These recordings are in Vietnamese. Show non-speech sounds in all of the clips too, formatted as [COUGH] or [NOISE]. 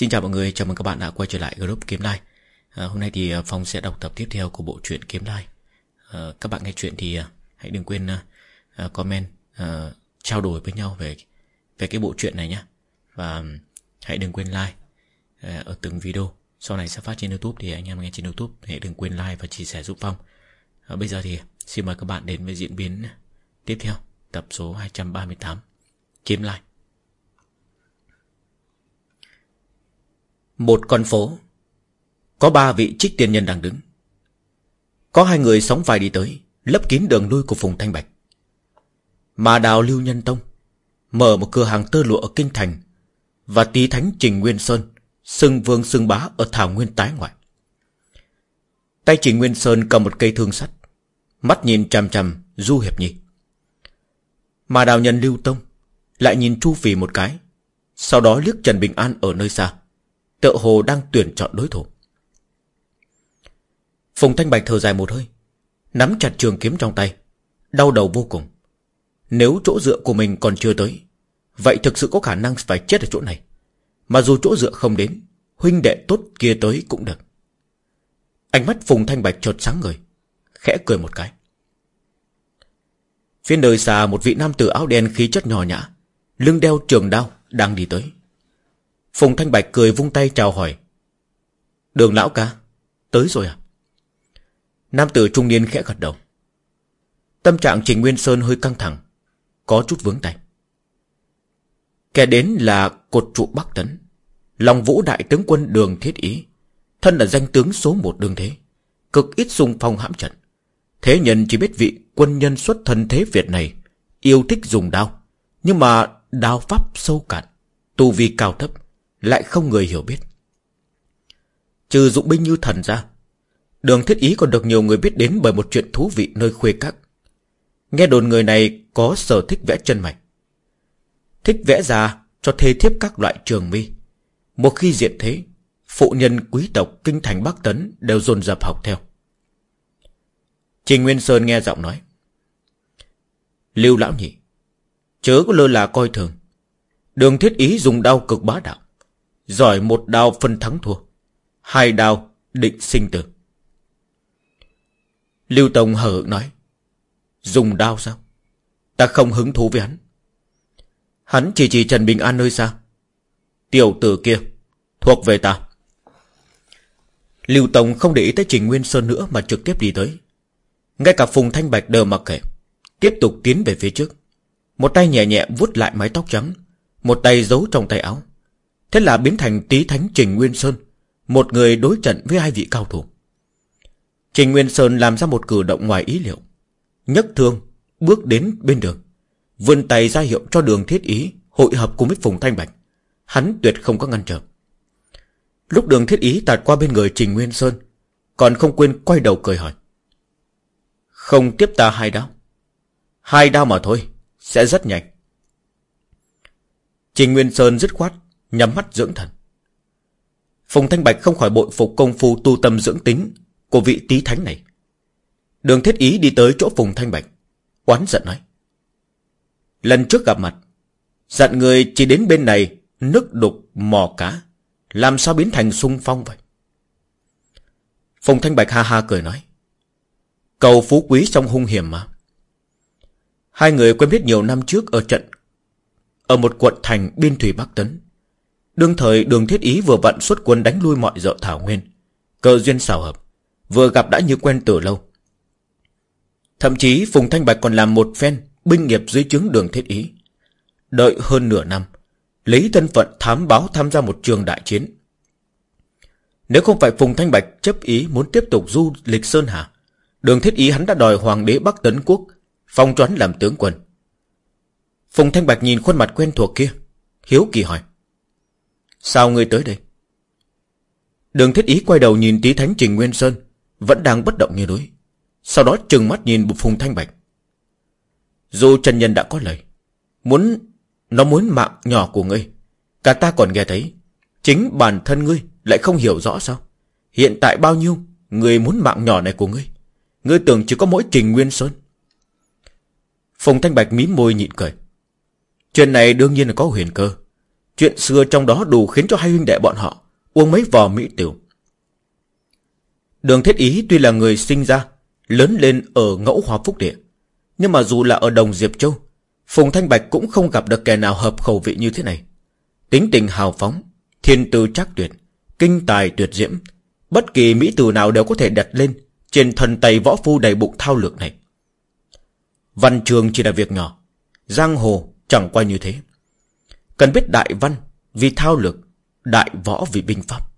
Xin chào mọi người, chào mừng các bạn đã quay trở lại group Kiếm Lai à, Hôm nay thì à, Phong sẽ đọc tập tiếp theo của bộ truyện Kiếm Lai à, Các bạn nghe chuyện thì à, hãy đừng quên uh, comment, uh, trao đổi với nhau về về cái bộ truyện này nhé Và hãy đừng quên like uh, ở từng video. Sau này sẽ phát trên Youtube thì anh em nghe trên Youtube Hãy đừng quên like và chia sẻ giúp Phong. À, Bây giờ thì xin mời các bạn đến với diễn biến tiếp theo Tập số 238 Kiếm Lai Một con phố. Có ba vị trích tiên nhân đang đứng. Có hai người sóng vai đi tới, Lấp kín đường lui của Phùng Thanh Bạch. Mà đào Lưu Nhân Tông Mở một cửa hàng tơ lụa ở Kinh Thành Và tí thánh Trình Nguyên Sơn Sưng vương sưng bá ở Thảo Nguyên tái ngoại. Tay Trình Nguyên Sơn cầm một cây thương sắt, Mắt nhìn chằm chằm Du Hiệp Nhi. Mà đào nhân Lưu Tông Lại nhìn Chu Phì một cái, Sau đó liếc Trần Bình An ở nơi xa. Tựa hồ đang tuyển chọn đối thủ. Phùng Thanh Bạch thở dài một hơi, Nắm chặt trường kiếm trong tay, Đau đầu vô cùng. Nếu chỗ dựa của mình còn chưa tới, Vậy thực sự có khả năng phải chết ở chỗ này. Mà dù chỗ dựa không đến, Huynh đệ tốt kia tới cũng được. Ánh mắt Phùng Thanh Bạch chợt sáng người Khẽ cười một cái. Phía nơi xa một vị nam tử áo đen khí chất nhỏ nhã, Lưng đeo trường đao Đang đi tới. Phùng Thanh Bạch cười vung tay chào hỏi. Đường lão ca, tới rồi à? Nam tử trung niên khẽ gật đầu. Tâm trạng Trình Nguyên Sơn hơi căng thẳng, có chút vướng tay. Kẻ đến là cột trụ Bắc Tấn, lòng vũ đại tướng quân đường thiết ý, thân là danh tướng số một đường thế, cực ít xung phong hãm trận. Thế nhân chỉ biết vị quân nhân xuất thân thế Việt này, yêu thích dùng đao, nhưng mà đao pháp sâu cạn, tu vi cao thấp, lại không người hiểu biết. Trừ dụng binh như thần ra, đường thiết ý còn được nhiều người biết đến bởi một chuyện thú vị nơi khuê các. Nghe đồn người này có sở thích vẽ chân mạch. Thích vẽ ra cho thê thiếp các loại trường mi. Một khi diện thế, phụ nhân quý tộc kinh thành Bắc Tấn đều dồn dập học theo. Trình Nguyên Sơn nghe giọng nói. Lưu lão nhị, chớ có lơ là coi thường. Đường thiết ý dùng đau cực bá đạo. Giỏi một đao phân thắng thua, Hai đao định sinh tử. Lưu Tông hờ hững nói, Dùng đao sao? Ta không hứng thú với hắn. Hắn chỉ chỉ Trần Bình An nơi xa. Tiểu tử kia Thuộc về ta. Lưu Tông không để ý tới Trình Nguyên Sơn nữa Mà trực tiếp đi tới. Ngay cả Phùng Thanh Bạch đều mặc kệ, Tiếp tục tiến về phía trước. Một tay nhẹ nhẹ vuốt lại mái tóc trắng, Một tay giấu trong tay áo. Thế là biến thành tí thánh Trình Nguyên Sơn, Một người đối trận với hai vị cao thủ. Trình Nguyên Sơn làm ra một cử động ngoài ý liệu, nhấc thương, Bước đến bên đường, Vươn tay ra hiệu cho đường thiết ý Hội hợp cùng với Phùng Thanh Bạch. Hắn tuyệt không có ngăn trở. Lúc đường thiết ý tạt qua bên người Trình Nguyên Sơn, Còn không quên quay đầu cười hỏi. Không tiếp ta hai đao. Hai đao mà thôi, Sẽ rất nhanh. Trình Nguyên Sơn dứt khoát Nhắm mắt dưỡng thần. Phùng Thanh Bạch không khỏi bội phục công phu tu tâm dưỡng tính Của vị tí thánh này. Đường thiết ý đi tới chỗ Phùng Thanh Bạch, Oán giận nói, Lần trước gặp mặt, Dặn người chỉ đến bên này Nước đục mò cá, Làm sao biến thành sung phong vậy? Phùng Thanh Bạch ha ha cười nói, Cầu phú quý trong hung hiểm mà. Hai người quen biết nhiều năm trước ở trận, Ở một quận thành biên thủy Bắc Tấn. Đương thời đường thiết ý vừa vặn xuất quân đánh lui mọi dợ thảo nguyên. Cơ duyên xảo hợp. Vừa gặp đã như quen từ lâu. Thậm chí Phùng Thanh Bạch còn làm một phen binh nghiệp dưới chứng đường thiết ý. Đợi hơn nửa năm. Lấy thân phận thám báo tham gia một trường đại chiến. Nếu không phải Phùng Thanh Bạch chấp ý muốn tiếp tục du lịch Sơn Hà. Đường thiết ý hắn đã đòi Hoàng đế Bắc Tấn Quốc phong choán làm tướng quân. Phùng Thanh Bạch nhìn khuôn mặt quen thuộc kia. Hiếu kỳ hỏi. Sao ngươi tới đây? Đường thiết ý quay đầu nhìn tí thánh Trình Nguyên Sơn, Vẫn đang bất động như núi. Sau đó trừng mắt nhìn bục phùng thanh bạch. Dù Trần Nhân đã có lời, Muốn, Nó muốn mạng nhỏ của ngươi. Cả ta còn nghe thấy, Chính bản thân ngươi lại không hiểu rõ sao? Hiện tại bao nhiêu Người muốn mạng nhỏ này của ngươi? Ngươi tưởng chỉ có mỗi Trình Nguyên Sơn? Phùng Thanh Bạch mím môi nhịn cười. Chuyện này đương nhiên là có huyền cơ. Chuyện xưa trong đó đủ khiến cho hai huynh đệ bọn họ Uống mấy vò mỹ tiểu. Đường thiết ý tuy là người sinh ra, Lớn lên ở ngẫu hòa phúc địa, Nhưng mà dù là ở đồng Diệp Châu, Phùng Thanh Bạch cũng không gặp được kẻ nào hợp khẩu vị như thế này. Tính tình hào phóng, Thiên tư chắc tuyệt, Kinh tài tuyệt diễm, Bất kỳ mỹ từ nào đều có thể đặt lên Trên thần tay võ phu đầy bụng thao lược này. Văn trường chỉ là việc nhỏ, Giang hồ chẳng qua như thế. Cần biết đại văn Vì thao lược, Đại võ vì binh pháp.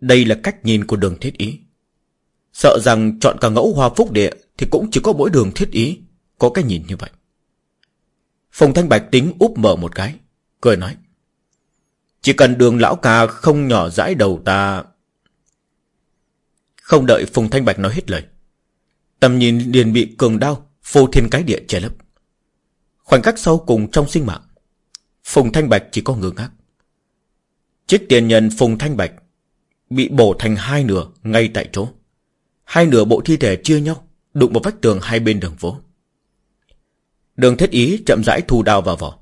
Đây là cách nhìn của đường thiết ý. Sợ rằng chọn cả ngẫu hoa phúc địa Thì cũng chỉ có mỗi đường thiết ý Có cái nhìn như vậy. Phùng Thanh Bạch tính úp mở một cái, Cười nói, Chỉ cần đường lão ca không nhỏ dãi đầu ta. Không đợi Phùng Thanh Bạch nói hết lời, Tầm nhìn liền bị cường đao Phô thiên cái địa che lấp. Khoảnh khắc sau cùng trong sinh mạng Phùng Thanh Bạch chỉ có ngơ ngác. Chiếc tiền nhân Phùng Thanh Bạch Bị bổ thành hai nửa ngay tại chỗ. Hai nửa bộ thi thể chia nhau, Đụng vào vách tường hai bên đường phố. Đường thiết ý chậm rãi thu đao vào vỏ.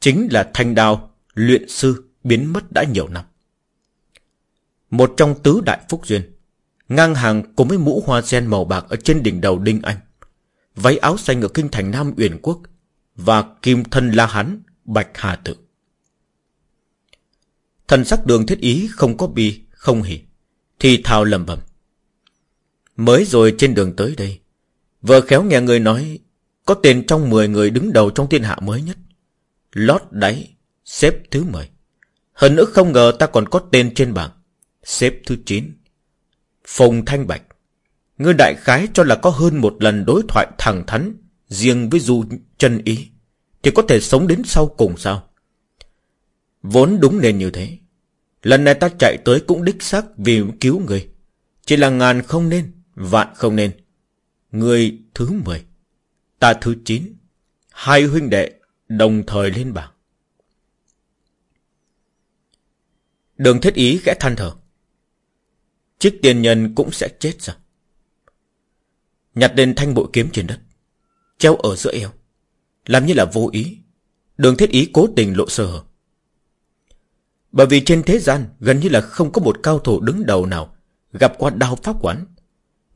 Chính là thanh đao Luyện sư biến mất đã nhiều năm. Một trong tứ đại phúc duyên, Ngang hàng cùng với mũ hoa sen màu bạc Ở trên đỉnh đầu Đinh Anh, Váy áo xanh ở kinh thành Nam Uyển Quốc Và kim thân La Hán Bạch Hà Tự. Thần sắc đường thiết ý không có bi, Không hỉ, Thì thào lầm bầm Mới rồi trên đường tới đây Vợ khéo nghe người nói Có tên trong 10 người đứng đầu trong thiên hạ mới nhất, Lót đáy, Xếp thứ 10 Hơn nữa không ngờ ta còn có tên trên bảng, Xếp thứ 9 Phùng Thanh Bạch. Ngươi đại khái cho là có hơn một lần đối thoại thẳng thắn Riêng với Du chân ý. Thì có thể sống đến sau cùng sao? Vốn đúng nên như thế. Lần này ta chạy tới cũng đích xác vì cứu người. Chỉ là ngàn không nên, Vạn không nên. Người thứ mười, Ta thứ chín, Hai huynh đệ đồng thời lên bảng. Đường thiết ý khẽ than thở. Chiếc tiền nhân cũng sẽ chết sao? Nhặt lên thanh bội kiếm trên đất, Treo ở giữa eo. Làm như là vô ý. Đường thiết ý cố tình lộ sơ hở Bởi vì trên thế gian Gần như là không có một cao thủ đứng đầu nào Gặp qua đao pháp quán.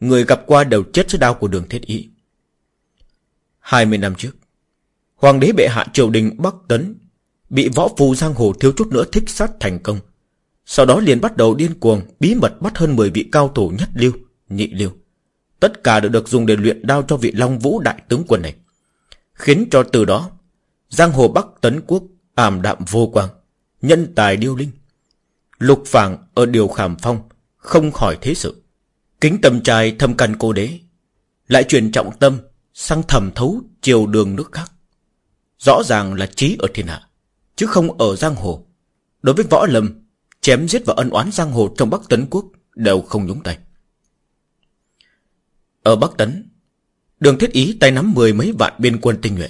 Người gặp qua đều chết dưới đao của đường thiết ý. 20 năm trước, Hoàng đế bệ hạ triều đình Bắc Tấn Bị võ phù giang hồ thiếu chút nữa thích sát thành công. Sau đó liền bắt đầu điên cuồng, Bí mật bắt hơn 10 vị cao thủ nhất lưu, Nhị lưu. Tất cả đều được dùng để luyện đao cho vị Long Vũ đại tướng quân này. Khiến cho từ đó, Giang hồ Bắc Tấn Quốc ảm đạm vô quang, Nhân tài điêu linh. Lục phảng ở điều khảm phong Không khỏi thế sự. Kính tâm trai thâm căn cô đế, Lại truyền trọng tâm Sang thầm thấu chiều đường nước khác. Rõ ràng là trí ở thiên hạ, Chứ không ở giang hồ. Đối với võ lâm, Chém giết và ân oán giang hồ trong Bắc Tấn Quốc Đều không nhúng tay. Ở Bắc Tấn Đường thiết ý tay nắm mười mấy vạn biên quân tinh nhuệ.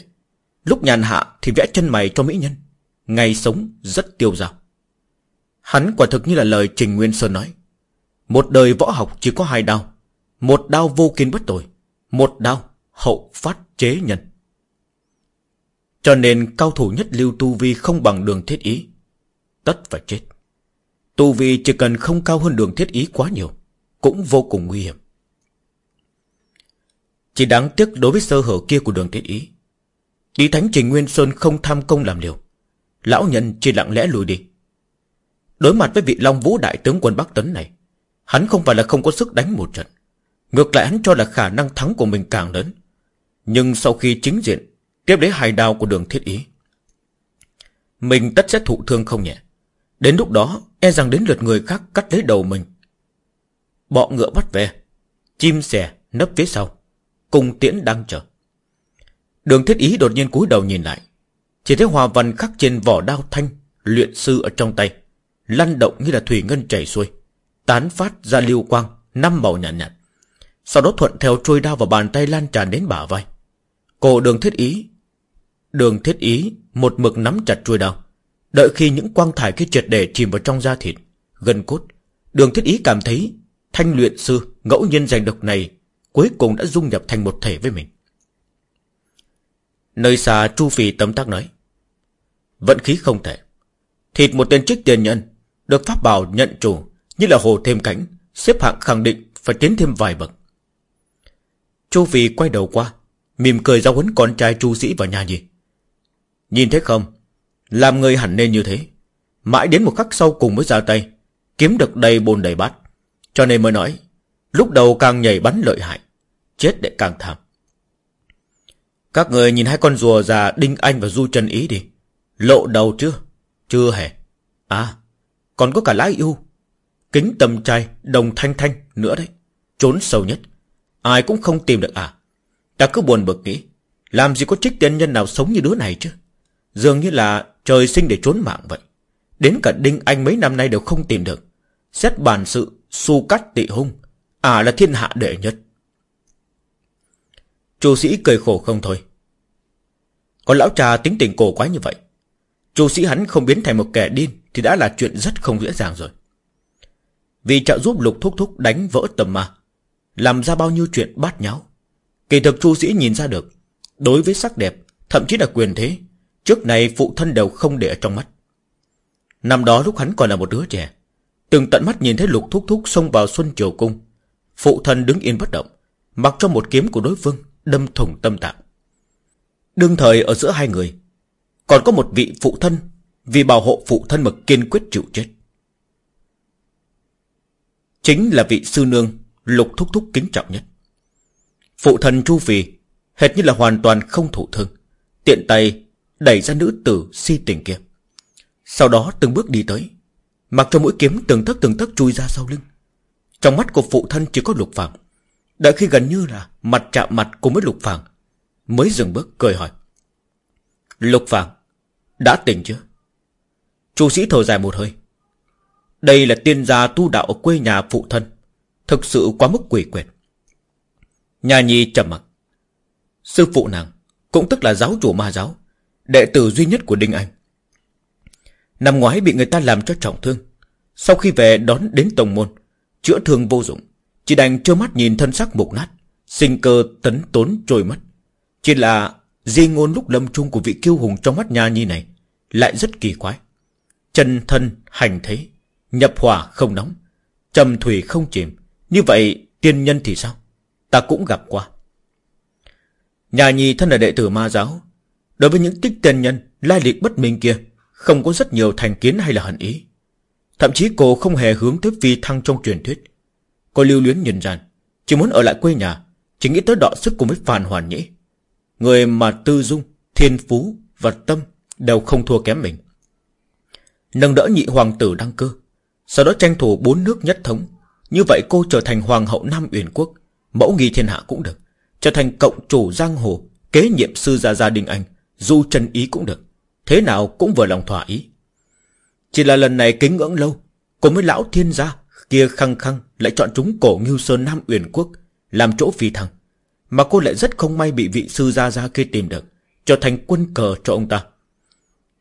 Lúc nhàn hạ thì vẽ chân mày cho mỹ nhân. Ngày sống rất tiêu dao. Hắn quả thực như là lời Trình Nguyên Sơn nói. Một đời võ học chỉ có hai đao. Một đao vô kiên bất tội. Một đao hậu phát chế nhân. Cho nên cao thủ nhất lưu tu vi không bằng đường thiết ý. Tất phải chết. Tu vi chỉ cần không cao hơn đường thiết ý quá nhiều Cũng vô cùng nguy hiểm. Chỉ đáng tiếc đối với sơ hở kia của đường thiết ý. Lý Thánh Trình Nguyên Sơn không tham công làm liều. Lão nhân chỉ lặng lẽ lùi đi. Đối mặt với vị Long Vũ Đại tướng quân Bắc Tấn này, Hắn không phải là không có sức đánh một trận. Ngược lại hắn cho là khả năng thắng của mình càng lớn. Nhưng sau khi chính diện, Tiếp lấy hài đao của đường thiết ý, Mình tất sẽ thụ thương không nhẹ. Đến lúc đó E rằng đến lượt người khác cắt lấy đầu mình. Bọ ngựa bắt về, Chim sẻ nấp phía sau. Cùng tiễn đang chờ. Đường thiết ý đột nhiên cúi đầu nhìn lại. Chỉ thấy hòa văn khắc trên vỏ đao thanh, Luyện sư ở trong tay, Lăn động như là thủy ngân chảy xuôi, Tán phát ra lưu quang, Năm màu nhạt nhạt. Sau đó thuận theo trôi đao vào bàn tay lan tràn đến bả vai. Cổ đường thiết ý, Đường thiết ý Một mực nắm chặt trôi đao, Đợi khi những quang thải kia triệt để chìm vào trong da thịt gần cốt, Đường thiết ý cảm thấy Thanh luyện sư ngẫu nhiên giành độc này Cuối cùng đã dung nhập thành một thể với mình. Nơi xa Chu phi tấm tác nói, Vận khí không thể Thịt một tên trích tiền nhân, Được pháp bảo nhận chủ Như là hồ thêm cánh, Xếp hạng khẳng định phải tiến thêm vài bậc. Chu phi quay đầu qua, Mỉm cười giao huấn con trai chu sĩ vào nhà gì Nhìn thấy không? Làm người hẳn nên như thế. Mãi đến một khắc sau cùng mới ra tay, Kiếm được đầy bồn đầy bát. Cho nên mới nói, Lúc đầu càng nhảy bắn lợi hại Chết để càng thảm. Các người nhìn hai con rùa già Đinh Anh và Du Trần Ý đi. Lộ đầu chưa? Chưa hề. À còn có cả lá yêu. Kính tầm trai đồng thanh thanh nữa đấy. Trốn sâu nhất. Ai cũng không tìm được à. Ta cứ buồn bực nghĩ, Làm gì có trích tiên nhân nào sống như đứa này chứ? Dường như là trời sinh để trốn mạng vậy. Đến cả Đinh Anh mấy năm nay đều không tìm được. Xét bản sự Su cắt tị hung À là thiên hạ đệ nhất. Chu sĩ cười khổ không thôi. Còn lão trà tính tình cổ quá như vậy, Chu sĩ hắn không biến thành một kẻ điên Thì đã là chuyện rất không dễ dàng rồi. Vì trợ giúp lục thúc thúc đánh vỡ tầm ma, Làm ra bao nhiêu chuyện bát nháo, Kỳ thực chu sĩ nhìn ra được, Đối với sắc đẹp, Thậm chí là quyền thế, Trước này phụ thân đều không để ở trong mắt. Năm đó lúc hắn còn là một đứa trẻ, Từng tận mắt nhìn thấy lục thúc thúc xông vào xuân triều cung, Phụ thân đứng yên bất động, Mặc cho một kiếm của đối phương Đâm thủng tâm tạng. Đương thời ở giữa hai người, Còn có một vị phụ thân, Vì bảo hộ phụ thân mà kiên quyết chịu chết. Chính là vị sư nương Lục thúc thúc kính trọng nhất. Phụ thân Chu Phi Hệt như là hoàn toàn không thụ thương, Tiện tay đẩy ra nữ tử si tình kia. Sau đó từng bước đi tới, Mặc cho mũi kiếm từng tấc từng tấc chui ra sau lưng. Trong mắt của phụ thân chỉ có lục phạm. Đợi khi gần như là Mặt chạm mặt cùng với lục phàng, Mới dừng bước cười hỏi. Lục phàng, Đã tỉnh chưa? Chu sĩ thở dài một hơi. Đây là tiên gia tu đạo ở quê nhà phụ thân, Thực sự quá mức quỷ quyệt. Nhà nhi trầm mặc. Sư phụ nàng, Cũng tức là giáo chủ ma giáo, Đệ tử duy nhất của Đinh Anh. Năm ngoái bị người ta làm cho trọng thương, Sau khi về đón đến tổng môn, Chữa thương vô dụng. Chỉ đành trơ mắt nhìn thân sắc mục nát, Sinh cơ tấn tốn trôi mất. Chỉ là di ngôn lúc lâm chung của vị kiêu hùng trong mắt nha nhi này Lại rất kỳ quái. Chân thân hành thế, Nhập hỏa không nóng, Trầm thủy không chìm. Như vậy tiên nhân thì sao? Ta cũng gặp qua. Nhà nhi thân là đệ tử ma giáo, Đối với những tích tiên nhân Lai lịch bất minh kia, Không có rất nhiều thành kiến hay là hận ý. Thậm chí cô không hề hướng tới phi thăng trong truyền thuyết. Cô lưu luyến nhìn rằng Chỉ muốn ở lại quê nhà Chỉ nghĩ tới đọ sức cùng với Phan Hoàn Nhĩ. Người mà tư dung, thiên phú và tâm Đều không thua kém mình. Nâng đỡ nhị hoàng tử đăng cơ Sau đó tranh thủ bốn nước nhất thống. Như vậy cô trở thành hoàng hậu Nam Uyển Quốc Mẫu nghi thiên hạ cũng được. Trở thành cộng chủ giang hồ Kế nhiệm sư gia gia đình anh Du chân ý cũng được. Thế nào cũng vừa lòng thỏa ý. Chỉ là lần này kính ngưỡng lâu Cùng với lão thiên gia Kia khăng khăng lại chọn chúng cổ Ngưu Sơn Nam Uyển Quốc Làm chỗ phi thăng. Mà cô lại rất không may bị vị sư gia gia kia tìm được, Trở thành quân cờ cho ông ta.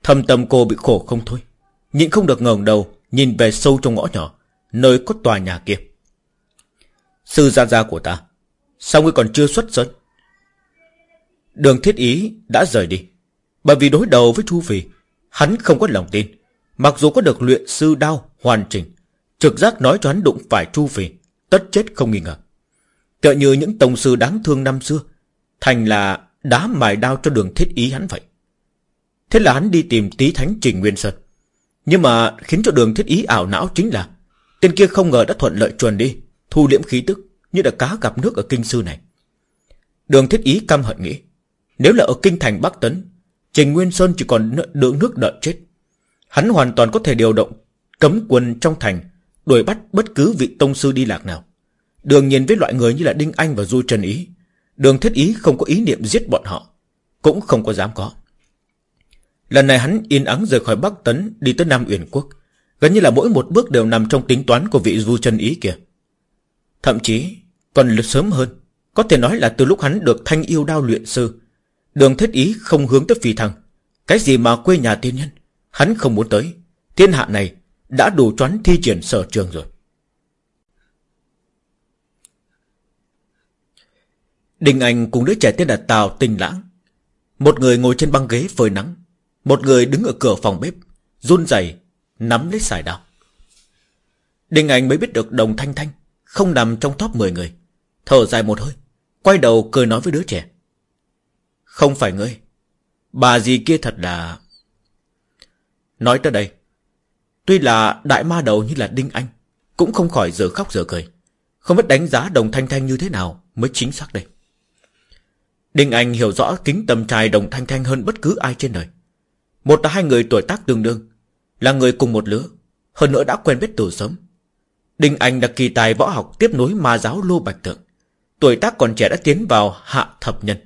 Thâm tâm cô bị khổ không thôi, Nhịn không được ngẩng đầu, Nhìn về sâu trong ngõ nhỏ, Nơi có tòa nhà kia. Sư gia gia của ta, Sao ngươi còn chưa xuất sơn? Đường thiết ý đã rời đi, Bởi vì đối đầu với Chu Phi Hắn không có lòng tin, Mặc dù có được luyện sư đao hoàn chỉnh Trực giác nói cho hắn đụng phải Chu Phi Tất chết không nghi ngờ. Tựa như những tổng sư đáng thương năm xưa, Thành là đá mài đao cho đường thiết ý hắn vậy. Thế là hắn đi tìm tí thánh Trình Nguyên Sơn. Nhưng mà khiến cho đường thiết ý ảo não chính là, Tên kia không ngờ đã thuận lợi chuồn đi, Thu liễm khí tức Như là cá gặp nước ở kinh sư này. Đường thiết ý căm hận nghĩ, Nếu là ở kinh thành Bắc Tấn, Trình Nguyên Sơn chỉ còn đỡ nước đợi chết. Hắn hoàn toàn có thể điều động Cấm quân trong thành Đuổi bắt bất cứ vị tông sư đi lạc nào. Đường nhìn với loại người như là Đinh Anh và Du Trần Ý, Đường thiết ý không có ý niệm giết bọn họ, Cũng không có dám có. Lần này hắn yên ắng rời khỏi Bắc Tấn, Đi tới Nam Uyển Quốc, Gần như là mỗi một bước đều nằm trong tính toán của vị Du Trần Ý kia. Thậm chí, còn sớm hơn, Có thể nói là từ lúc hắn được thanh yêu đao luyện sư, Đường thiết ý không hướng tới phi thăng, Cái gì mà quê nhà tiên nhân, Hắn không muốn tới. Thiên hạ này đã đủ choán thi triển sở trường rồi. Đình Anh cùng đứa trẻ tên là Tào tình Lãng, Một người ngồi trên băng ghế phơi nắng, Một người đứng ở cửa phòng bếp, Run rẩy, Nắm lấy xài đao. Đình Anh mới biết được đồng thanh thanh Không nằm trong top 10 người. Thở dài một hơi, Quay đầu cười nói với đứa trẻ. Không phải ngươi, Bà gì kia thật là Nói tới đây Tuy là đại ma đầu như là Đinh Anh, Cũng không khỏi giờ khóc giờ cười. Không biết đánh giá đồng thanh thanh như thế nào Mới chính xác đây. Đinh Anh hiểu rõ kính tầm trai đồng thanh thanh hơn bất cứ ai trên đời. Một là hai người tuổi tác tương đương, Là người cùng một lứa, Hơn nữa đã quen biết từ sớm. Đinh Anh đặc kỳ tài võ học tiếp nối ma giáo Lô Bạch Tượng. Tuổi tác còn trẻ đã tiến vào hạ thập nhân,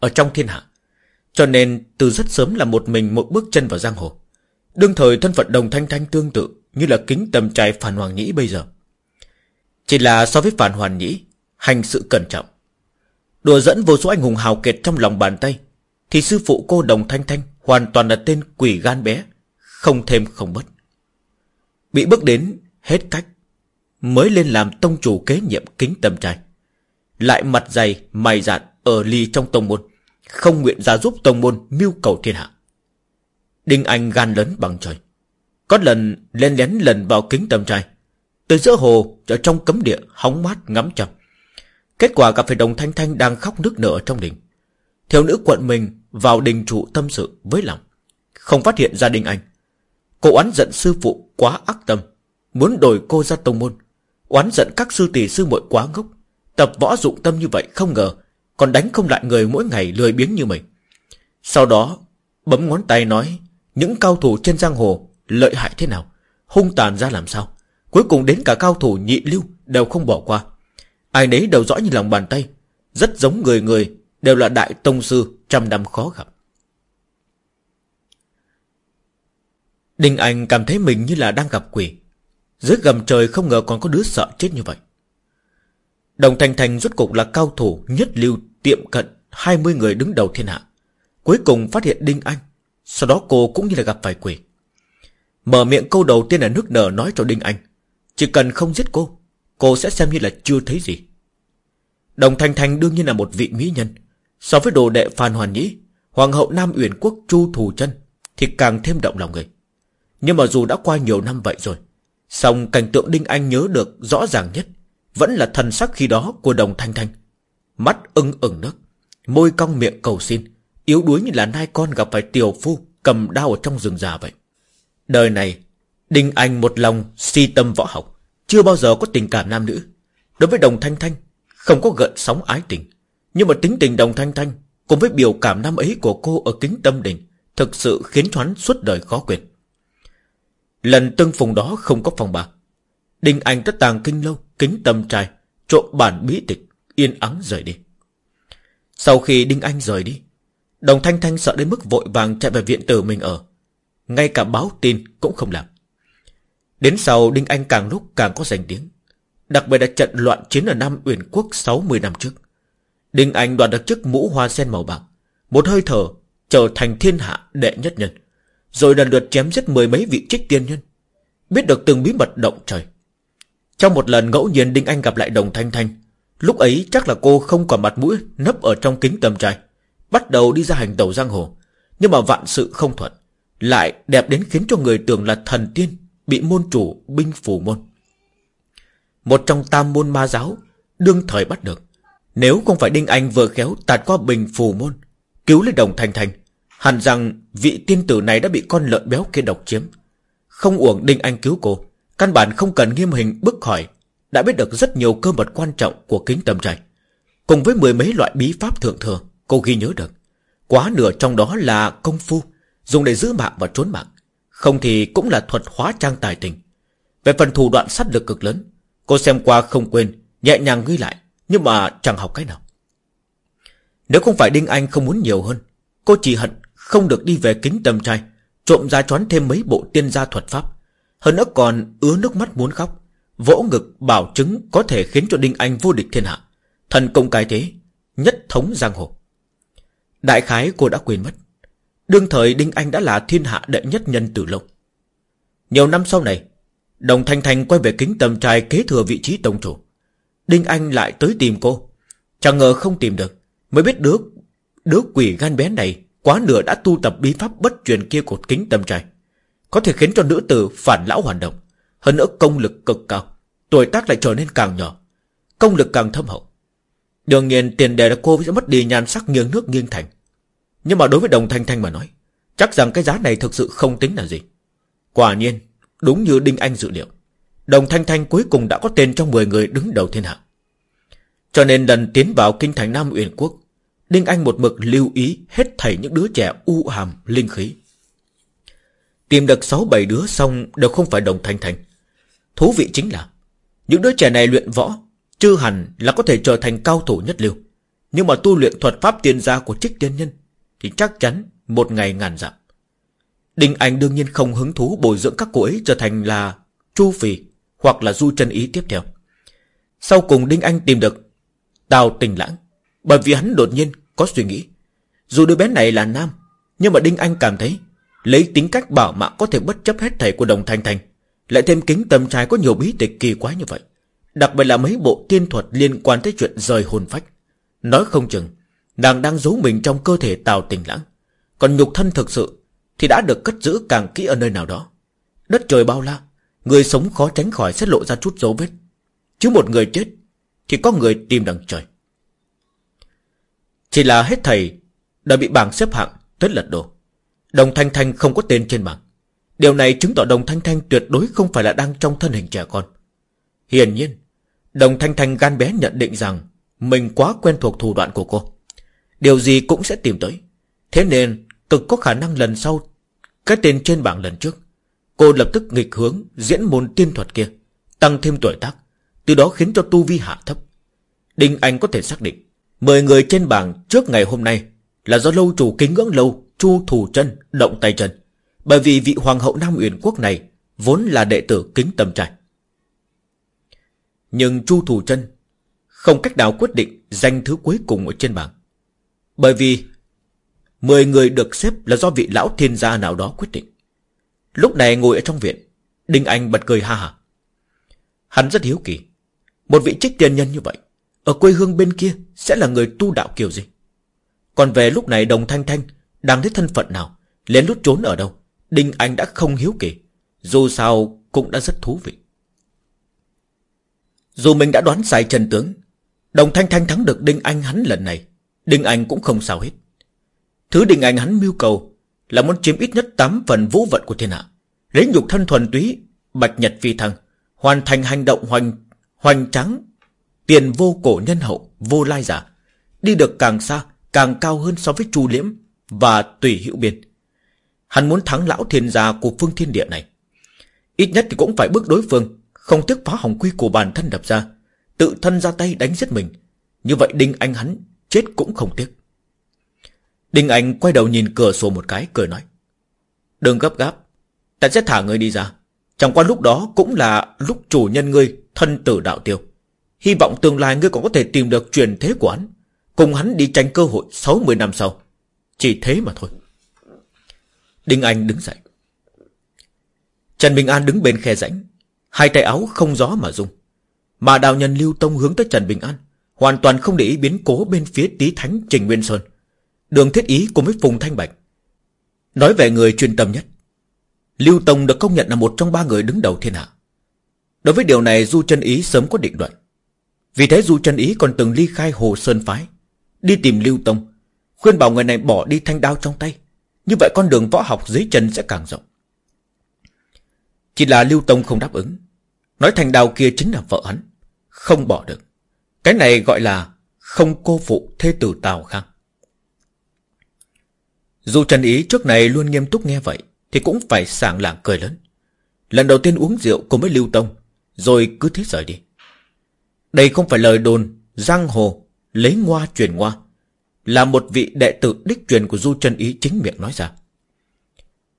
Ở trong thiên hạ. Cho nên từ rất sớm là một mình một bước chân vào giang hồ. Đương thời thân phận đồng thanh thanh tương tự Như là kính tầm trai Phản Hoàng Nhĩ bây giờ. Chỉ là so với Phản Hoàng Nhĩ, Hành sự cẩn trọng. Đùa dẫn vô số anh hùng hào kiệt trong lòng bàn tay, Thì sư phụ cô đồng thanh thanh Hoàn toàn là tên quỷ gan bé, Không thêm không bớt. Bị bước đến hết cách, Mới lên làm tông chủ kế nhiệm kính tầm trai. Lại mặt dày, mày dạn Ở ly trong tông môn, Không nguyện ra giúp tông môn mưu cầu thiên hạ. Đinh Anh gan lớn bằng trời. Có lần lên lén lần vào kính tâm trai. Từ giữa hồ, Ở trong cấm địa, hóng mát ngắm chậm Kết quả gặp phải đồng thanh thanh đang khóc nước nở trong đình. Thiếu nữ quận mình vào đình trụ tâm sự với lòng. Không phát hiện ra Đinh Anh. Cô oán giận sư phụ quá ác tâm, Muốn đổi cô ra tông môn. Oán giận các sư tỷ sư muội quá ngốc. Tập võ dụng tâm như vậy không ngờ, Còn đánh không lại người mỗi ngày lười biếng như mình. Sau đó, Bấm ngón tay nói những cao thủ trên giang hồ lợi hại thế nào? Hung tàn ra làm sao? Cuối cùng đến cả cao thủ nhị lưu Đều không bỏ qua. Ai nấy đều rõ như lòng bàn tay. Rất giống người người Đều là đại tông sư trăm năm khó gặp. Đinh Anh cảm thấy mình như là đang gặp quỷ. Dưới gầm trời không ngờ còn có đứa sợ chết như vậy. Đồng Thành Thành rốt cục là cao thủ nhất lưu tiệm cận 20 người đứng đầu thiên hạ. Cuối cùng phát hiện Đinh Anh. Sau đó cô cũng như là gặp phải quỷ Mở miệng câu đầu tiên là nước nở nói cho Đinh Anh. Chỉ cần không giết cô Cô sẽ xem như là chưa thấy gì. Đồng Thanh Thanh đương nhiên là một vị mỹ nhân. So với đồ đệ Phan Hoàn Nhĩ, Hoàng hậu Nam Uyển Quốc Chu Thù chân Thì càng thêm động lòng người. Nhưng mà dù đã qua nhiều năm vậy rồi, song cảnh tượng Đinh Anh nhớ được rõ ràng nhất Vẫn là thần sắc khi đó của đồng Thanh Thanh. Mắt ưng ửng nước, Môi cong miệng cầu xin. Yếu đuối như là nai con gặp phải tiểu phu Cầm đao ở trong rừng già vậy. Đời này, Đinh Anh một lòng si tâm võ học, chưa bao giờ có tình cảm nam nữ. Đối với đồng thanh thanh, Không có gợn sóng ái tình. Nhưng mà tính tình đồng thanh thanh Cùng với biểu cảm năm ấy của cô ở kính tâm đình Thực sự khiến choán suốt đời khó quên. Lần tương phùng đó không có phòng bạc. Đinh Anh tất tàng kinh lâu, Kính tâm trai Trộm bản bí tịch, Yên ắng rời đi. Sau khi Đinh Anh rời đi Đồng Thanh Thanh sợ đến mức vội vàng chạy về viện tử mình ở. Ngay cả báo tin cũng không làm. Đến sau Đinh Anh càng lúc càng có danh tiếng. Đặc biệt là trận loạn chiến ở Nam Uyển Quốc 60 năm trước. Đinh Anh đoạt được chức mũ hoa sen màu bạc, Một hơi thở, Trở thành thiên hạ đệ nhất nhân, Rồi lần lượt chém giết mười mấy vị trích tiên nhân, Biết được từng bí mật động trời. Trong một lần ngẫu nhiên Đinh Anh gặp lại Đồng Thanh Thanh, Lúc ấy chắc là cô không còn mặt mũi Nấp ở trong kính tầm trai. Bắt đầu đi ra hành tàu giang hồ. Nhưng mà vạn sự không thuận, Lại đẹp đến khiến cho người tưởng là thần tiên Bị môn chủ binh phủ môn. Một trong tam môn ma giáo, Đương thời bắt được. Nếu không phải Đinh Anh vừa khéo tạt qua bình phù môn, Cứu lấy đồng thành thành, Hẳn rằng vị tiên tử này đã bị con lợn béo kia độc chiếm. Không uổng Đinh Anh cứu cô, Căn bản không cần nghiêm hình bức hỏi, Đã biết được rất nhiều cơ mật quan trọng của kính tâm trạch Cùng với mười mấy loại bí pháp thượng thừa Cô ghi nhớ được. Quá nửa trong đó là công phu, Dùng để giữ mạng và trốn mạng. Không thì cũng là thuật hóa trang tài tình. Về phần thủ đoạn sát lực cực lớn, Cô xem qua không quên, Nhẹ nhàng ghi lại, Nhưng mà chẳng học cái nào. Nếu không phải Đinh Anh không muốn nhiều hơn, Cô chỉ hận không được đi về kính tâm trai, Trộm ra choán thêm mấy bộ tiên gia thuật pháp. Hơn nữa còn ứa nước mắt muốn khóc, Vỗ ngực bảo chứng có thể khiến cho Đinh Anh vô địch thiên hạ. Thần công cái thế, Nhất thống giang hồ. Đại khái cô đã quên mất Đương thời Đinh Anh đã là thiên hạ đệ nhất nhân từ lâu. Nhiều năm sau này, Đồng Thanh Thanh quay về kính tầm trai kế thừa vị trí tổng chủ. Đinh Anh lại tới tìm cô. Chẳng ngờ không tìm được, mới biết đứa, đứa quỷ gan bé này Quá nửa đã tu tập bí pháp bất truyền kia của kính tâm trai Có thể khiến cho nữ tử phản lão hoàn động Hơn nữa công lực cực cao Tuổi tác lại trở nên càng nhỏ Công lực càng thâm hậu Đương nhiên tiền đề là cô sẽ mất đi nhan sắc nghiêng nước nghiêng thành. Nhưng mà đối với đồng thanh thanh mà nói, Chắc rằng cái giá này thực sự không tính là gì. Quả nhiên, Đúng như Đinh Anh dự liệu, Đồng Thanh Thanh cuối cùng đã có tên trong 10 người đứng đầu thiên hạ. Cho nên lần tiến vào kinh thành Nam Uyển Quốc, Đinh Anh một mực lưu ý Hết thảy những đứa trẻ u hàm, linh khí. Tìm được 6-7 đứa xong Đều không phải Đồng Thanh Thanh. Thú vị chính là, Những đứa trẻ này luyện võ chưa hẳn là có thể trở thành cao thủ nhất lưu Nhưng mà tu luyện thuật pháp tiên gia của trích tiên nhân Thì chắc chắn một ngày ngàn dặm Đinh Anh đương nhiên không hứng thú bồi dưỡng các cô ấy trở thành là Chu Phì hoặc là Du chân Ý tiếp theo. Sau cùng Đinh Anh tìm được Tào Tình Lãng, bởi vì hắn đột nhiên có suy nghĩ. Dù đứa bé này là nam, nhưng mà Đinh Anh cảm thấy lấy tính cách bảo mạng có thể bất chấp hết thảy của đồng thanh thành lại thêm kính tâm trai có nhiều bí tịch kỳ quái như vậy. Đặc biệt là mấy bộ tiên thuật liên quan tới chuyện rời hồn phách. Nói không chừng, nàng đang giấu mình trong cơ thể Tào Tình Lãng. Còn nhục thân thực sự Thì đã được cất giữ càng kỹ ở nơi nào đó. Đất trời bao la Người sống khó tránh khỏi sẽ lộ ra chút dấu vết. Chứ một người chết Thì có người tìm đằng trời. Chỉ là hết thầy Đã bị bảng xếp hạng tất lật đổ. Đồng Thanh Thanh không có tên trên bảng. Điều này chứng tỏ Đồng Thanh Thanh tuyệt đối không phải là đang trong thân hình trẻ con. Hiển nhiên Đồng Thanh Thanh gan bé nhận định rằng Mình quá quen thuộc thủ đoạn của cô. Điều gì cũng sẽ tìm tới. Thế nên, cực có khả năng lần sau, Cái tên trên bảng lần trước, Cô lập tức nghịch hướng diễn môn tiên thuật kia, Tăng thêm tuổi tác, Từ đó khiến cho tu vi hạ thấp. Đinh Anh có thể xác định, Mười người trên bảng trước ngày hôm nay Là do lâu chủ kính ngưỡng lâu Chu thủ chân động tay chân. Bởi vì vị hoàng hậu Nam Uyển Quốc này Vốn là đệ tử kính tâm trai. Nhưng Chu thủ chân Không cách nào quyết định Danh thứ cuối cùng ở trên bảng Bởi vì Mười người được xếp là do vị lão thiên gia nào đó quyết định. Lúc này ngồi ở trong viện, Đinh Anh bật cười ha ha. Hắn rất hiếu kỳ. Một vị trích tiền nhân như vậy, ở quê hương bên kia sẽ là người tu đạo kiểu gì? Còn về lúc này đồng thanh thanh, đang thấy thân phận nào, lén lút trốn ở đâu, Đinh Anh đã không hiếu kỳ. Dù sao cũng đã rất thú vị. Dù mình đã đoán sai chân tướng, đồng thanh thanh thắng được Đinh Anh hắn lần này, Đinh Anh cũng không sao hết. Thứ đinh anh hắn mưu cầu Là muốn chiếm ít nhất 8 phần vũ vận của thiên hạ. Lấy nhục thân thuần túy Bạch nhật phi thăng Hoàn thành hành động hoành hoành trắng Tiền vô cổ nhân hậu Vô lai giả Đi được càng xa càng cao hơn so với chu liễm Và tùy hữu biên. Hắn muốn thắng lão thiên gia của phương thiên địa này. Ít nhất thì cũng phải bước đối phương không tiếc phá hỏng quy của bản thân đập ra, Tự thân ra tay đánh giết mình. Như vậy đinh anh hắn Chết cũng không tiếc. Đinh Anh quay đầu nhìn cửa sổ một cái, cười nói, Đừng gấp gáp, Ta sẽ thả ngươi đi ra. Chẳng qua lúc đó cũng là lúc chủ nhân ngươi Thân tử đạo tiêu. Hy vọng tương lai ngươi còn có thể tìm được truyền thế của hắn, Cùng hắn đi tranh cơ hội 60 năm sau. Chỉ thế mà thôi. Đinh Anh đứng dậy. Trần Bình An đứng bên khe rãnh Hai tay áo không gió mà rung. Mà đạo nhân lưu tông hướng tới Trần Bình An, Hoàn toàn không để ý biến cố bên phía tí thánh Trình Nguyên Sơn. Đường Thiết Ý cùng với Phùng Thanh Bạch. Nói về người chuyên tâm nhất, Lưu Tông được công nhận là một trong ba người đứng đầu thiên hạ. Đối với điều này, Du chân Ý sớm có định luận Vì thế Du chân Ý còn từng ly khai Hồ Sơn Phái, Đi tìm Lưu Tông, Khuyên bảo người này bỏ đi thanh đao trong tay. Như vậy con đường võ học dưới chân sẽ càng rộng. Chỉ là Lưu Tông không đáp ứng. Nói thành đào kia chính là vợ hắn. Không bỏ được. Cái này gọi là Không cô phụ thê tử Tào Khang. Dù Trần Ý trước này luôn nghiêm túc nghe vậy, Thì cũng phải sảng lạng cười lớn. Lần đầu tiên uống rượu cùng với Lưu Tông, Rồi cứ thế rời đi. Đây không phải lời đồn, Giang hồ, Lấy ngoa truyền ngoa, Là một vị đệ tử đích truyền của Du Trần Ý chính miệng nói ra.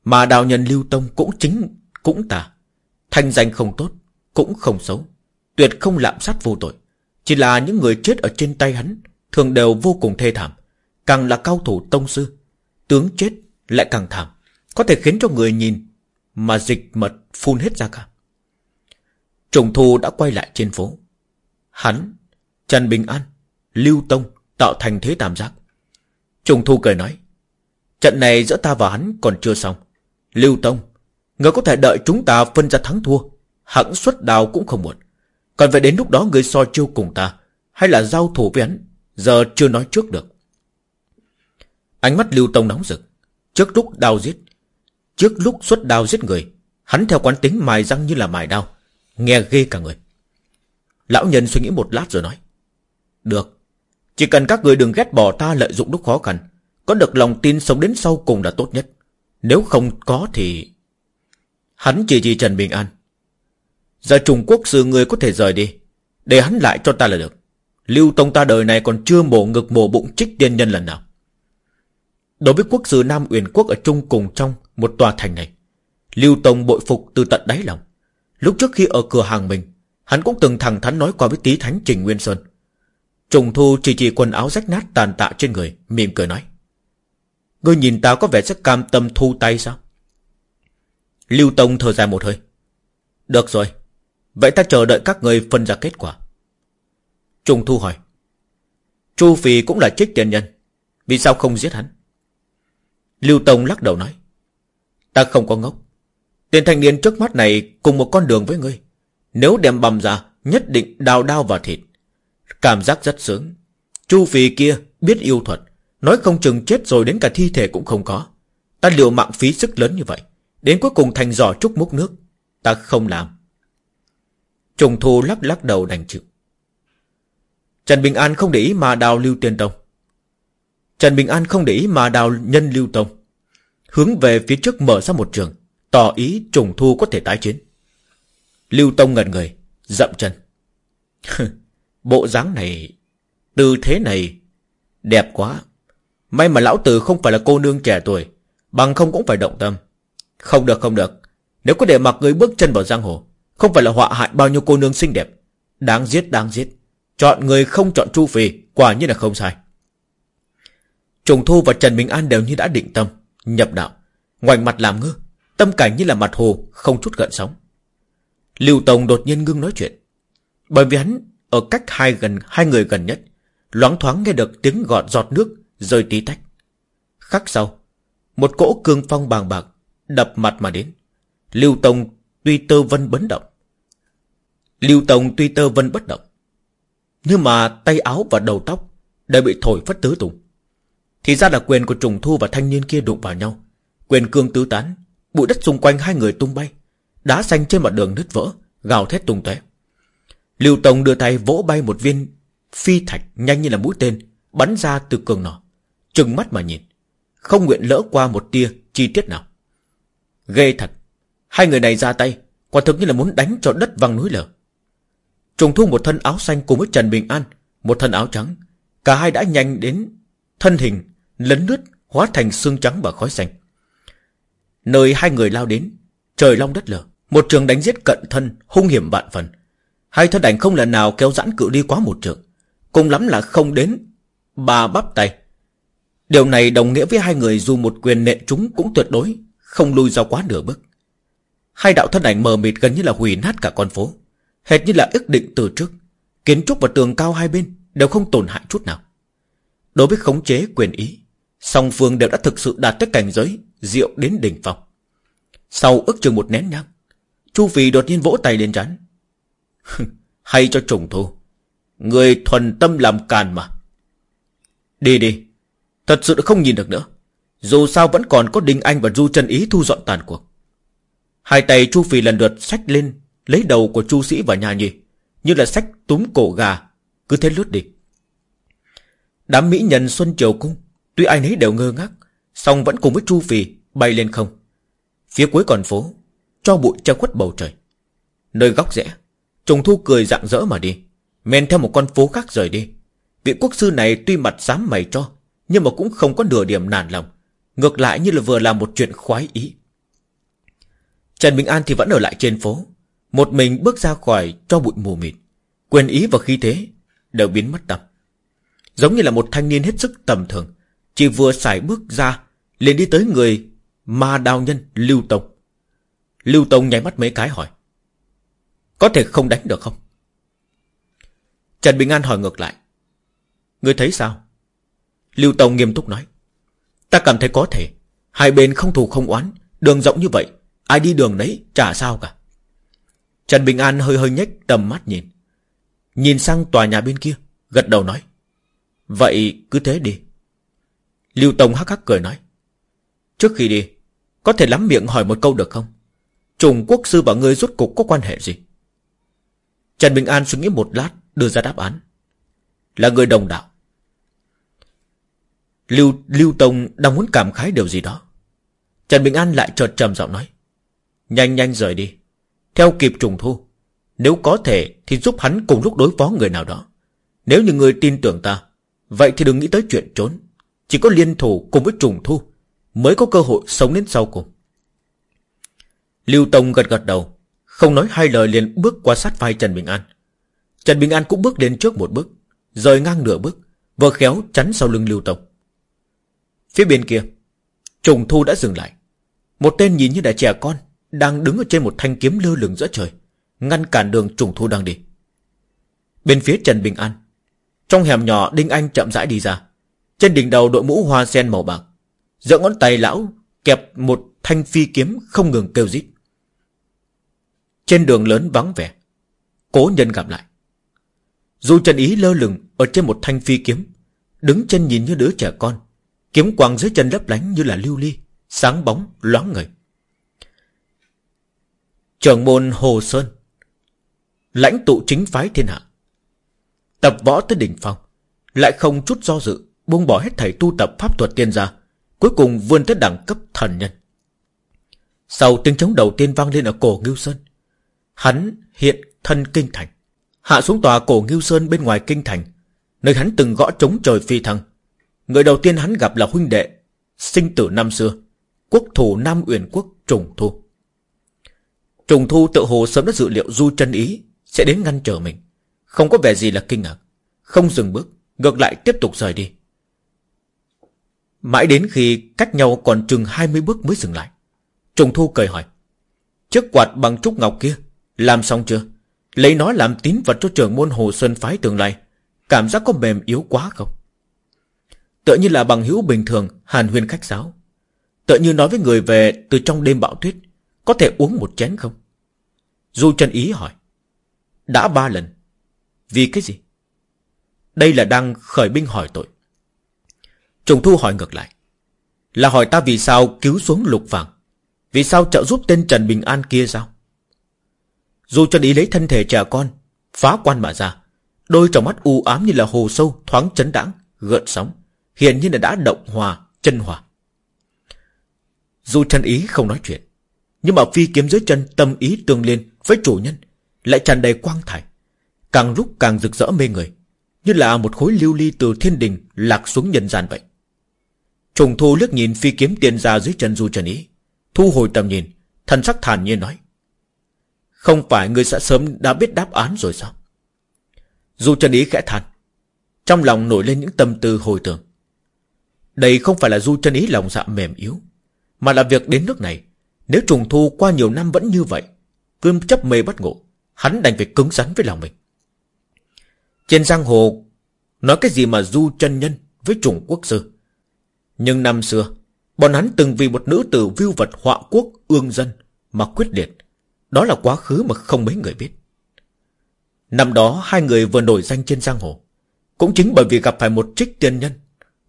Mà đạo nhân Lưu Tông cũng chính cũng tà. Thanh danh không tốt, Cũng không xấu. Tuyệt không lạm sát vô tội. Chỉ là những người chết ở trên tay hắn, Thường đều vô cùng thê thảm. Càng là cao thủ tông sư, Tướng chết lại càng thảm. Có thể khiến cho người nhìn Mà dịch mật phun hết ra cả. Trùng thu đã quay lại trên phố. Hắn, Trần Bình An, Lưu Tông tạo thành thế tam giác. Trùng thu cười nói, Trận này giữa ta và hắn còn chưa xong. Lưu Tông Người có thể đợi chúng ta phân ra thắng thua, Hẳn xuất đào cũng không muộn. Còn phải đến lúc đó người so chiêu cùng ta, Hay là giao thủ với hắn, Giờ chưa nói trước được. Ánh mắt Lưu Tông nóng rực. Trước lúc đào giết, Trước lúc xuất đao giết người, Hắn theo quán tính mài răng như là mài đao, Nghe ghê cả người. Lão nhân suy nghĩ một lát rồi nói, Được, Chỉ cần các người đừng ghét bỏ ta lợi dụng lúc khó khăn, Có được lòng tin sống đến sau cùng là tốt nhất. Nếu không có thì Hắn chỉ chỉ Trần Bình An. Giờ Trung Quốc sư người có thể rời đi, Để hắn lại cho ta là được. Lưu Tông ta đời này còn chưa mổ ngực mổ bụng trích tiên nhân lần nào. Đối với quốc sư Nam Uyển Quốc ở chung cùng trong một tòa thành này, Lưu Tông bội phục từ tận đáy lòng. Lúc trước khi ở cửa hàng mình, Hắn cũng từng thẳng thắn nói qua với tí thánh Trình Nguyên Sơn. Trùng thu chỉ chỉ quần áo rách nát tàn tạ trên người, Mỉm cười nói. Ngươi nhìn ta có vẻ rất cam tâm thu tay sao? Lưu Tông thở dài một hơi. Được rồi. Vậy ta chờ đợi các người phân ra kết quả. Trùng thu hỏi. Chu Phi cũng là trích tiền nhân. Vì sao không giết hắn? Lưu Tông lắc đầu nói. Ta không có ngốc. Tên thanh niên trước mắt này cùng một con đường với ngươi. Nếu đem bầm ra, Nhất định đào đao vào thịt. Cảm giác rất sướng. Chu Phi kia biết yêu thuật. Nói không chừng chết rồi đến cả thi thể cũng không có. Ta liệu mạng phí sức lớn như vậy. Đến cuối cùng thành giỏ trúc múc nước. Ta không làm. Trùng thu lắc lắc đầu đành chịu. Trần Bình An không để ý mà đào lưu tiên tông. Trần Bình An không để ý mà đào nhân lưu tông. Hướng về phía trước mở ra một trường, Tỏ ý trùng thu có thể tái chiến. Lưu Tông ngẩn người, Dậm chân. [LAUGHS] Bộ dáng này, Tư thế này, Đẹp quá. May mà lão tử không phải là cô nương trẻ tuổi, Bằng không cũng phải động tâm. Không được không được. Nếu có để mặc người bước chân vào giang hồ, Không phải là họa hại bao nhiêu cô nương xinh đẹp. Đáng giết đáng giết. Chọn người không chọn Chu Phi Quả nhiên là không sai. Trùng Thu và Trần Bình An đều như đã định tâm, Nhập đạo. Ngoảnh mặt làm ngơ, Tâm cảnh như là mặt hồ, Không chút gợn sóng. Lưu Tông đột nhiên ngưng nói chuyện. Bởi vì hắn ở cách hai gần, hai người gần nhất, Loáng thoáng nghe được tiếng gọt giọt nước Rơi tí tách. Khắc sau, Một cỗ cương phong bàng bạc Đập mặt mà đến. Lưu Tông, tuy tơ vân bấn động. Lưu Tông, tuy tơ vân bất động. Nhưng mà tay áo và đầu tóc Đều bị thổi phất tứ tung. Thì ra là quyền của trùng thu và thanh niên kia đụng vào nhau. Quyền cương tứ tán, Bụi đất xung quanh hai người tung bay. Đá xanh trên mặt đường nứt vỡ, Gào thét tung tóe. Lưu Tông đưa tay vỗ bay một viên Phi thạch nhanh như là mũi tên, Bắn ra từ cường nỏ. Trừng mắt mà nhìn, Không nguyện lỡ qua một tia chi tiết nào. Ghê thật Hai người này ra tay Quả thực như là muốn đánh cho đất văng núi lở Trùng thu một thân áo xanh cùng với Trần Bình An Một thân áo trắng Cả hai đã nhanh đến Thân hình lấn lướt hóa thành xương trắng và khói xanh. Nơi hai người lao đến, trời long đất lở, một trường đánh giết cận thân, hung hiểm vạn phần. Hai thân ảnh không lần nào kéo giãn cự đi quá một trường, cùng lắm là không đến ba bắp tay. Điều này đồng nghĩa với hai người dù một quyền nện chúng cũng tuyệt đối không lui ra quá nửa bước. Hai đạo thân ảnh mờ mịt gần như là hủy nát cả con phố, hệt như là ước định từ trước. Kiến trúc và tường cao hai bên đều không tổn hại chút nào. Đối với khống chế quyền ý, song phương đều đã thực sự đạt tới cảnh giới diệu đến đỉnh phong. Sau ước chừng một nén nhang, Chu Phi đột nhiên vỗ tay lên trán. [LAUGHS] Hay cho trùng thu, người thuần tâm làm càn mà. Đi đi, thật sự đã không nhìn được nữa. Dù sao vẫn còn có Đinh Anh và Du chân Ý thu dọn tàn cuộc. Hai tay Chu Phi lần lượt sách lên, lấy đầu của Chu Sĩ và nhà Nhi như là sách túm cổ gà, cứ thế lướt đi. Đám mỹ nhân Xuân Triều Cung Tuy ai nấy đều ngơ ngác song vẫn cùng với Chu Phi bay lên không. Phía cuối con phố Cho bụi che khuất bầu trời. Nơi góc rẽ Trùng thu cười rạng rỡ mà đi Men theo một con phố khác rời đi. Vị quốc sư này tuy mặt dám mày cho Nhưng mà cũng không có nửa điểm nản lòng. Ngược lại như là vừa làm một chuyện khoái ý. Trần Bình An thì vẫn ở lại trên phố. Một mình bước ra khỏi cho bụi mù mịt. Quyền ý và khí thế Đều biến mất tầm. Giống như là một thanh niên hết sức tầm thường. Chỉ vừa xài bước ra, liền đi tới người Ma đao nhân Lưu Tông. Lưu Tông nháy mắt mấy cái hỏi, Có thể không đánh được không? Trần Bình An hỏi ngược lại Người thấy sao? Lưu Tông nghiêm túc nói Ta cảm thấy có thể. Hai bên không thù không oán, Đường rộng như vậy, Ai đi đường đấy chả sao cả. Trần Bình An hơi hơi nhếch tầm mắt nhìn. Nhìn sang tòa nhà bên kia, Gật đầu nói, Vậy cứ thế đi. Lưu Tông hắc hắc cười nói, Trước khi đi, Có thể lắm miệng hỏi một câu được không? Trùng quốc sư và ngươi rút cục có quan hệ gì? Trần Bình An suy nghĩ một lát, Đưa ra đáp án, Là người đồng đạo. Lưu, Lưu Tông đang muốn cảm khái điều gì đó. Trần Bình An lại chợt trầm giọng nói Nhanh nhanh rời đi. Theo kịp trùng thu Nếu có thể thì giúp hắn cùng lúc đối phó người nào đó. Nếu như người tin tưởng ta Vậy thì đừng nghĩ tới chuyện trốn. Chỉ có liên thủ cùng với trùng thu Mới có cơ hội sống đến sau cùng. Lưu Tông gật gật đầu Không nói hai lời liền bước qua sát vai Trần Bình An. Trần Bình An cũng bước đến trước một bước Rời ngang nửa bước Vừa khéo chắn sau lưng Lưu Tông. Phía bên kia Trùng thu đã dừng lại. Một tên nhìn như là trẻ con, Đang đứng ở trên một thanh kiếm lơ lửng giữa trời, Ngăn cản đường trùng thu đang đi. Bên phía Trần Bình An, Trong hẻm nhỏ Đinh Anh chậm rãi đi ra. Trên đỉnh đầu đội mũ hoa sen màu bạc, Giữa ngón tay lão Kẹp một thanh phi kiếm không ngừng kêu rít. Trên đường lớn vắng vẻ, Cố nhân gặp lại. Dù Trần Ý lơ lửng Ở trên một thanh phi kiếm, Đứng chân nhìn như đứa trẻ con Kiếm quang dưới chân lấp lánh như là lưu ly, Sáng bóng loáng ngời. Trưởng môn Hồ Sơn, Lãnh tụ chính phái thiên hạ. Tập võ tới đỉnh phong, Lại không chút do dự, Buông bỏ hết thầy tu tập pháp thuật tiên gia, Cuối cùng vươn tới đẳng cấp thần nhân. Sau tiếng chống đầu tiên vang lên ở cổ Ngưu Sơn, Hắn hiện thân kinh thành. Hạ xuống tòa cổ Ngưu Sơn bên ngoài kinh thành, Nơi hắn từng gõ trống trời phi thăng. Người đầu tiên hắn gặp là huynh đệ, Sinh tử năm xưa, Quốc thủ Nam Uyển Quốc Trùng Thu. Trùng Thu tự hồ sớm đã dự liệu Du chân Ý Sẽ đến ngăn trở mình. Không có vẻ gì là kinh ngạc, Không dừng bước, Ngược lại tiếp tục rời đi. Mãi đến khi cách nhau còn chừng 20 bước mới dừng lại, Trùng Thu cười hỏi, Chiếc quạt bằng trúc ngọc kia, Làm xong chưa? Lấy nó làm tín vật cho trưởng môn Hồ Xuân Phái tương lai, Cảm giác có mềm yếu quá không? Tựa như là bằng hữu bình thường, Hàn huyên khách sáo. Tựa như nói với người về từ trong đêm bão tuyết, Có thể uống một chén không? Du chân ý hỏi. Đã ba lần. Vì cái gì? Đây là đang khởi binh hỏi tội. Trùng thu hỏi ngược lại. Là hỏi ta vì sao cứu xuống lục vàng? Vì sao trợ giúp tên Trần Bình An kia sao? Dù chân ý lấy thân thể trẻ con, Phá quan mà ra, Đôi trong mắt u ám như là hồ sâu Thoáng chấn đãng, gợn sóng. Hiện như là đã động hòa, chân hòa. Dù chân ý không nói chuyện, nhưng mà phi kiếm dưới chân tâm ý tương liên với chủ nhân, lại tràn đầy quang thải. Càng lúc càng rực rỡ mê người, như là một khối lưu ly từ thiên đình lạc xuống nhân gian vậy. Trùng thu liếc nhìn phi kiếm tiền ra dưới chân du chân ý, thu hồi tầm nhìn, thần sắc thản nhiên nói. Không phải người sẽ sớm đã biết đáp án rồi sao? Du chân ý khẽ than, trong lòng nổi lên những tâm tư hồi tưởng. Đây không phải là du chân ý lòng dạ mềm yếu, Mà là việc đến nước này. Nếu trùng thu qua nhiều năm vẫn như vậy Cương chấp mê bất ngộ, Hắn đành phải cứng rắn với lòng mình. Trên giang hồ, Nói cái gì mà du chân nhân Với trùng quốc sư? Nhưng năm xưa, Bọn hắn từng vì một nữ tử viêu vật họa quốc ương dân Mà quyết liệt. Đó là quá khứ mà không mấy người biết. Năm đó, hai người vừa nổi danh trên giang hồ. Cũng chính bởi vì gặp phải một trích tiên nhân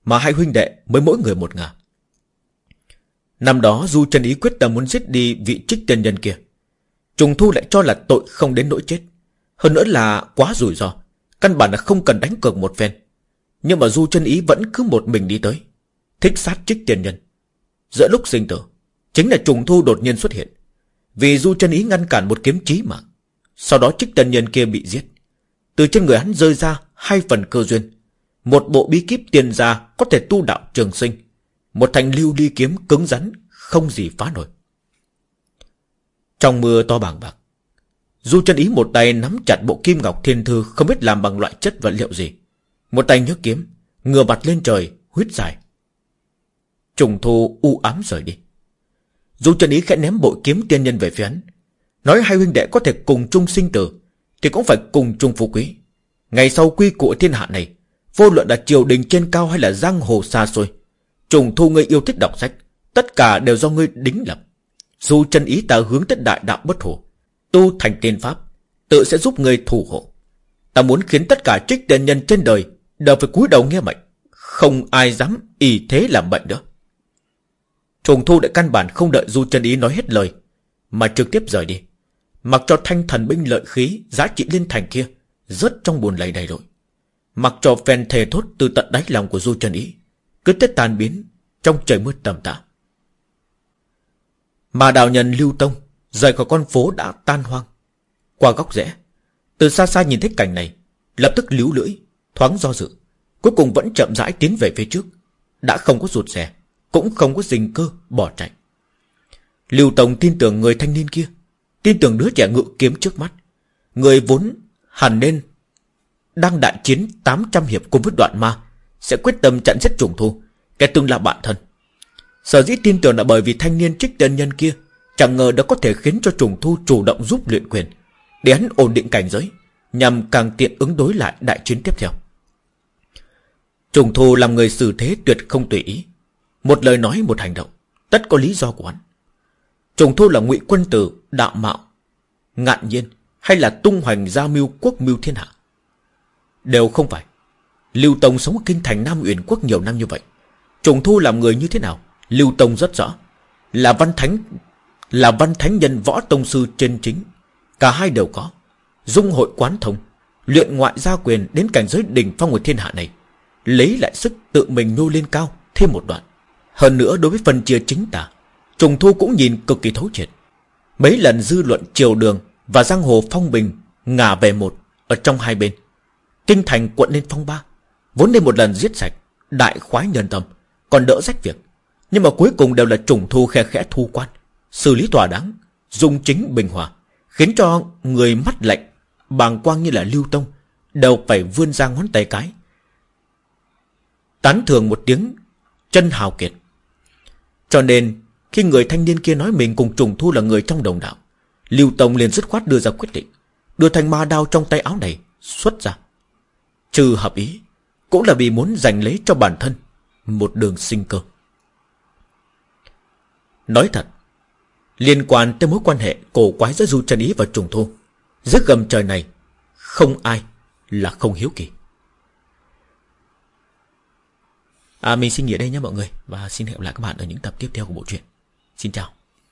mà hai huynh đệ mới mỗi người một ngả. Năm đó Du chân ý quyết tâm muốn giết đi vị trích tiên nhân kia. Trùng thu lại cho là tội không đến nỗi chết. Hơn nữa là quá rủi ro, Căn bản là không cần đánh cược một phen. Nhưng mà Du chân ý vẫn cứ một mình đi tới, Thích sát trích tiên nhân. Giữa lúc sinh tử, Chính là trùng thu đột nhiên xuất hiện. Vì Du chân ý ngăn cản một kiếm chí mạng, Sau đó trích tiên nhân kia bị giết. Từ trên người hắn rơi ra hai phần cơ duyên một bộ bí kíp tiền gia có thể tu đạo trường sinh. Một thành lưu ly kiếm cứng rắn, không gì phá nổi. Trong mưa to bàng bạc, Du chân ý một tay nắm chặt bộ kim ngọc thiên thư không biết làm bằng loại chất vật liệu gì. Một tay nhấc kiếm, ngửa mặt lên trời, huyết dài. Trùng thu u ám rời đi. Du chân ý khẽ ném bộ kiếm tiên nhân về phía hắn. Nói hai huynh đệ có thể cùng chung sinh tử, thì cũng phải cùng chung phú quý. Ngày sau quy cụ thiên hạ này, Vô luận là triều đình trên cao hay là giang hồ xa xôi, Trùng thu ngươi yêu thích đọc sách, Tất cả đều do ngươi đính lập. Dù chân ý ta hướng tới đại đạo bất hồ, Tu thành tiên pháp, Tự sẽ giúp ngươi thủ hộ. Ta muốn khiến tất cả trích tiền nhân trên đời Đều phải cúi đầu nghe mệnh, Không ai dám y thế làm bệnh nữa. Trùng thu đã căn bản không đợi Du chân ý nói hết lời, Mà trực tiếp rời đi. Mặc cho thanh thần binh lợi khí Giá trị liên thành kia Rất trong buồn lầy đầy rồi. Mặc cho phen thề thốt từ tận đáy lòng của Du chân ý, Cứ tết tan biến Trong trời mưa tầm tã. Mà đạo nhân Lưu Tông Rời khỏi con phố đã tan hoang. Qua góc rẽ, Từ xa xa nhìn thấy cảnh này, Lập tức líu lưỡi, Thoáng do dự, Cuối cùng vẫn chậm rãi tiến về phía trước. Đã không có rụt rè, Cũng không có dình cơ, bỏ chạy. Lưu Tông tin tưởng người thanh niên kia, Tin tưởng đứa trẻ ngự kiếm trước mắt, Người vốn hẳn nên đang đại chiến 800 hiệp cùng với đoạn ma, Sẽ quyết tâm chặn giết trùng thu, Kẻ từng là bạn thân. Sở dĩ tin tưởng là bởi vì thanh niên trích tên nhân kia, Chẳng ngờ đã có thể khiến cho trùng thu chủ động giúp luyện quyền, Để hắn ổn định cảnh giới, Nhằm càng tiện ứng đối lại đại chiến tiếp theo. Trùng thu làm người xử thế tuyệt không tùy ý. Một lời nói, một hành động, Tất có lý do của hắn. Trùng thu là ngụy quân tử, Đạo mạo, Ngạn nhiên, Hay là tung hoành gia mưu quốc mưu thiên hạ. Đều không phải. Lưu Tông sống ở kinh thành Nam Uyển Quốc nhiều năm như vậy. Trùng thu làm người như thế nào? Lưu Tông rất rõ. Là văn thánh, Là văn thánh nhân võ tông sư trên chính. Cả hai đều có. Dung hội quán thông. Luyện ngoại gia quyền đến cảnh giới đỉnh phong của thiên hạ này. Lấy lại sức tự mình nô lên cao, Thêm một đoạn. Hơn nữa đối với phần chia chính tả, Trùng thu cũng nhìn cực kỳ thấu triệt. Mấy lần dư luận triều đường Và giang hồ phong bình Ngả về một Ở trong hai bên. Kinh thành quận lên phong ba, Vốn nên một lần giết sạch Đại khoái nhân tâm, Còn đỡ rách việc. Nhưng mà cuối cùng đều là trùng thu khe khẽ thu quan, Xử lý tòa đáng, Dùng chính bình hòa, Khiến cho người mắt lạnh, Bàng quang như là lưu tông, Đều phải vươn ra ngón tay cái. Tán thường một tiếng, Chân hào kiệt. Cho nên, khi người thanh niên kia nói mình cùng trùng thu là người trong đồng đạo, Lưu Tông liền dứt khoát đưa ra quyết định, Đưa thanh ma đao trong tay áo này Xuất ra. Trừ hợp ý, Cũng là vì muốn giành lấy cho bản thân Một đường sinh cơ. Nói thật, Liên quan tới mối quan hệ cổ quái giữa Du trần Ý và Trùng Thu giữa gầm trời này, Không ai là không hiếu kỳ. À mình xin nghỉ đây nhé mọi người, Và xin hẹn gặp lại các bạn ở những tập tiếp theo của bộ truyện. Xin chào.